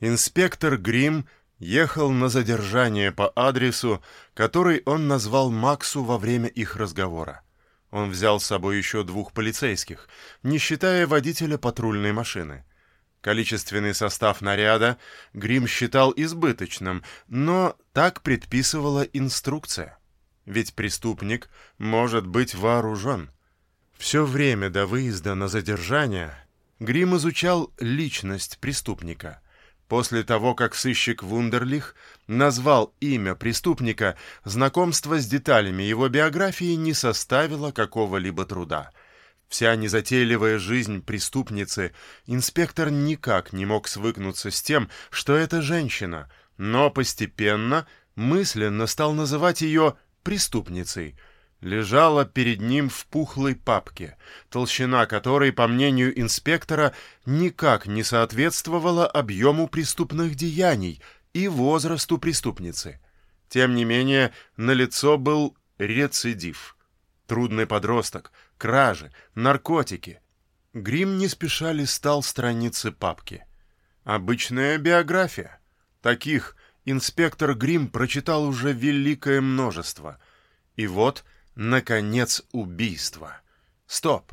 Инспектор Грим ехал на задержание по адресу, который он назвал Максу во время их разговора. Он взял с собой еще двух полицейских, не считая водителя патрульной машины. Количественный состав наряда Грим считал избыточным, но так предписывала инструкция. Ведь преступник может быть вооружен. Все время до выезда на задержание Грим изучал личность преступника — После того, как сыщик Вундерлих назвал имя преступника, знакомство с деталями его биографии не составило какого-либо труда. Вся незатейливая жизнь преступницы инспектор никак не мог свыкнуться с тем, что это женщина, но постепенно мысленно стал называть ее преступницей – лежала перед ним в пухлой папке, толщина которой, по мнению инспектора, никак не соответствовала объему преступных деяний и возрасту преступницы. Тем не менее, на лицо был рецидив. Трудный подросток, кражи, наркотики. Грим не спеша листал страницы папки. Обычная биография. Таких инспектор Грим прочитал уже великое множество. И вот — Наконец, убийство. Стоп.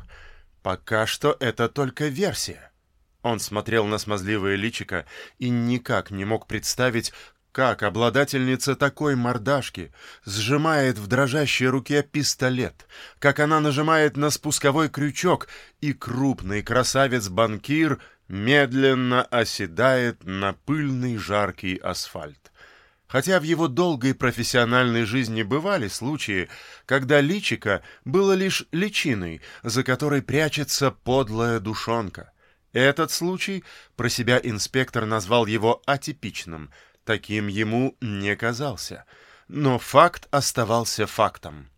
Пока что это только версия. Он смотрел на смазливое личико и никак не мог представить, как обладательница такой мордашки сжимает в дрожащей руке пистолет, как она нажимает на спусковой крючок, и крупный красавец-банкир медленно оседает на пыльный жаркий асфальт. Хотя в его долгой профессиональной жизни бывали случаи, когда личико было лишь личиной, за которой прячется подлая душонка. Этот случай про себя инспектор назвал его атипичным, таким ему не казался. Но факт оставался фактом.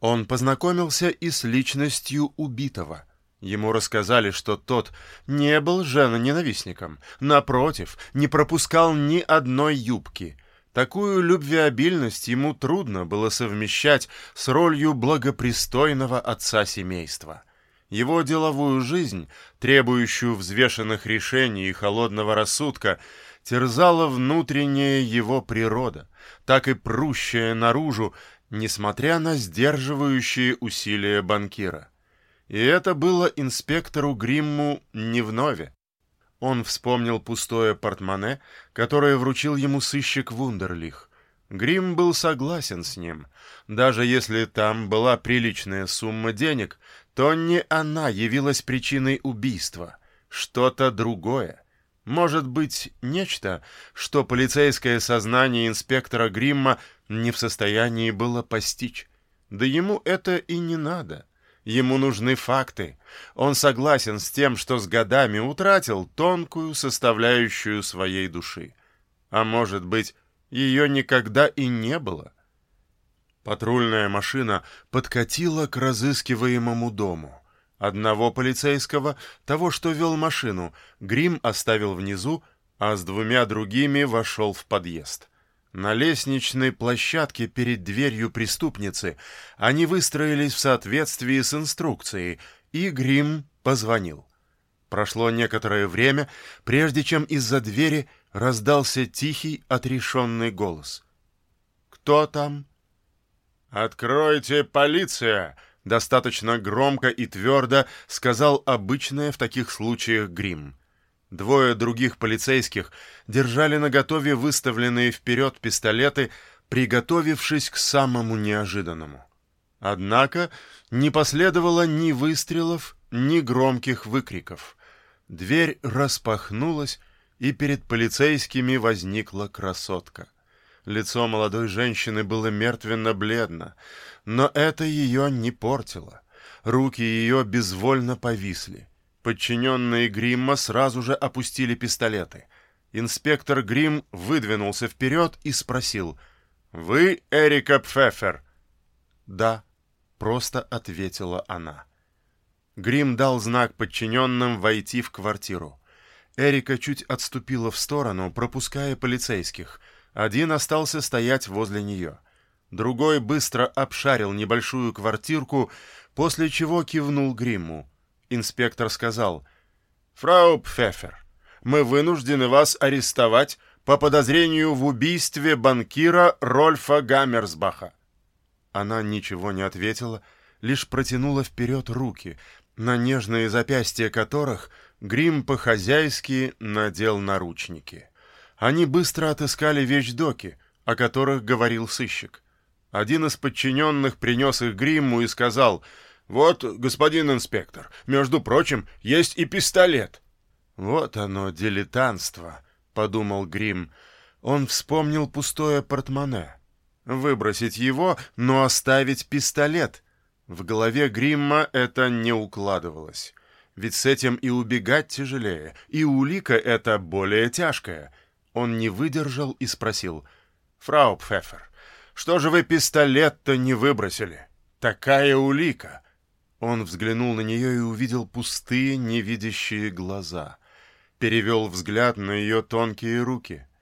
Он познакомился и с личностью убитого – Ему рассказали, что тот не был женоненавистником, напротив, не пропускал ни одной юбки, Такую любвеобильность ему трудно было совмещать с ролью благопристойного отца семейства. Его деловую жизнь, требующую взвешенных решений и холодного рассудка, терзала внутренняя его природа, так и прущая наружу, несмотря на сдерживающие усилия банкира. И это было инспектору Гримму не вновь. Он вспомнил пустое портмоне, которое вручил ему сыщик Вундерлих. Грим был согласен с ним. Даже если там была приличная сумма денег, то не она явилась причиной убийства. Что-то другое. Может быть, нечто, что полицейское сознание инспектора Гримма не в состоянии было постичь. Да ему это и не надо. Ему нужны факты. Он согласен с тем, что с годами утратил тонкую составляющую своей души. А может быть, ее никогда и не было. Патрульная машина подкатила к разыскиваемому дому. Одного полицейского, того, что вел машину, Грим оставил внизу, а с двумя другими вошел в подъезд. На лестничной площадке перед дверью преступницы они выстроились в соответствии с инструкцией, и Грим позвонил. Прошло некоторое время, прежде чем из-за двери раздался тихий, отрешенный голос. «Кто там?» «Откройте, полиция!» Достаточно громко и твердо сказал обычное в таких случаях Грим. Двое других полицейских держали наготове выставленные вперед пистолеты, приготовившись к самому неожиданному. Однако не последовало ни выстрелов, ни громких выкриков. Дверь распахнулась, и перед полицейскими возникла красотка. Лицо молодой женщины было мертвенно-бледно, но это ее не портило. Руки ее безвольно повисли. Подчиненные Гримма сразу же опустили пистолеты. Инспектор Грим выдвинулся вперед и спросил, «Вы Эрика Пфеффер?» «Да», — просто ответила она. Грим дал знак подчиненным войти в квартиру. Эрика чуть отступила в сторону, пропуская полицейских. Один остался стоять возле нее. Другой быстро обшарил небольшую квартирку, после чего кивнул Гримму. Инспектор сказал, «Фрау Пфеффер, мы вынуждены вас арестовать по подозрению в убийстве банкира Рольфа Гаммерсбаха». Она ничего не ответила, лишь протянула вперед руки, на нежные запястья которых Грим по-хозяйски надел наручники. Они быстро отыскали вещдоки, о которых говорил сыщик. Один из подчиненных принес их Гримму и сказал, «Вот, господин инспектор, между прочим, есть и пистолет». «Вот оно, дилетантство», — подумал Грим. Он вспомнил пустое портмоне. Выбросить его, но оставить пистолет. В голове Гримма это не укладывалось. Ведь с этим и убегать тяжелее, и улика эта более тяжкая. Он не выдержал и спросил, «Фрау Пфеффер, что же вы пистолет-то не выбросили? Такая улика!» Он взглянул на нее и увидел пустые, невидящие глаза. Перевел взгляд на ее тонкие руки —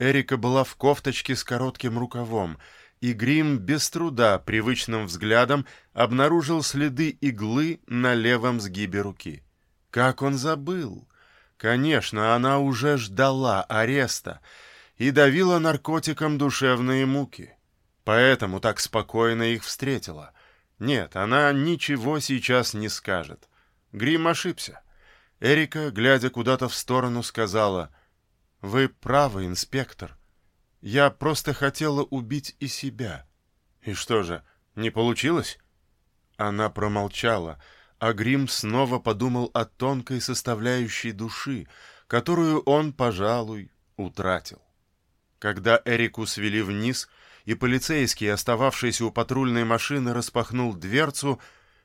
Эрика была в кофточке с коротким рукавом, и Грим без труда привычным взглядом обнаружил следы иглы на левом сгибе руки. Как он забыл! Конечно, она уже ждала ареста и давила наркотиком душевные муки. Поэтому так спокойно их встретила. Нет, она ничего сейчас не скажет. Грим ошибся. Эрика, глядя куда-то в сторону, сказала — «Вы правы, инспектор. Я просто хотела убить и себя». «И что же, не получилось?» Она промолчала, а Грим снова подумал о тонкой составляющей души, которую он, пожалуй, утратил. Когда Эрику свели вниз, и полицейский, остававшийся у патрульной машины, распахнул дверцу,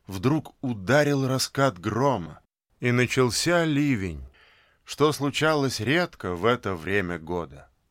вдруг ударил раскат грома, и начался ливень, что случалось редко в это время года.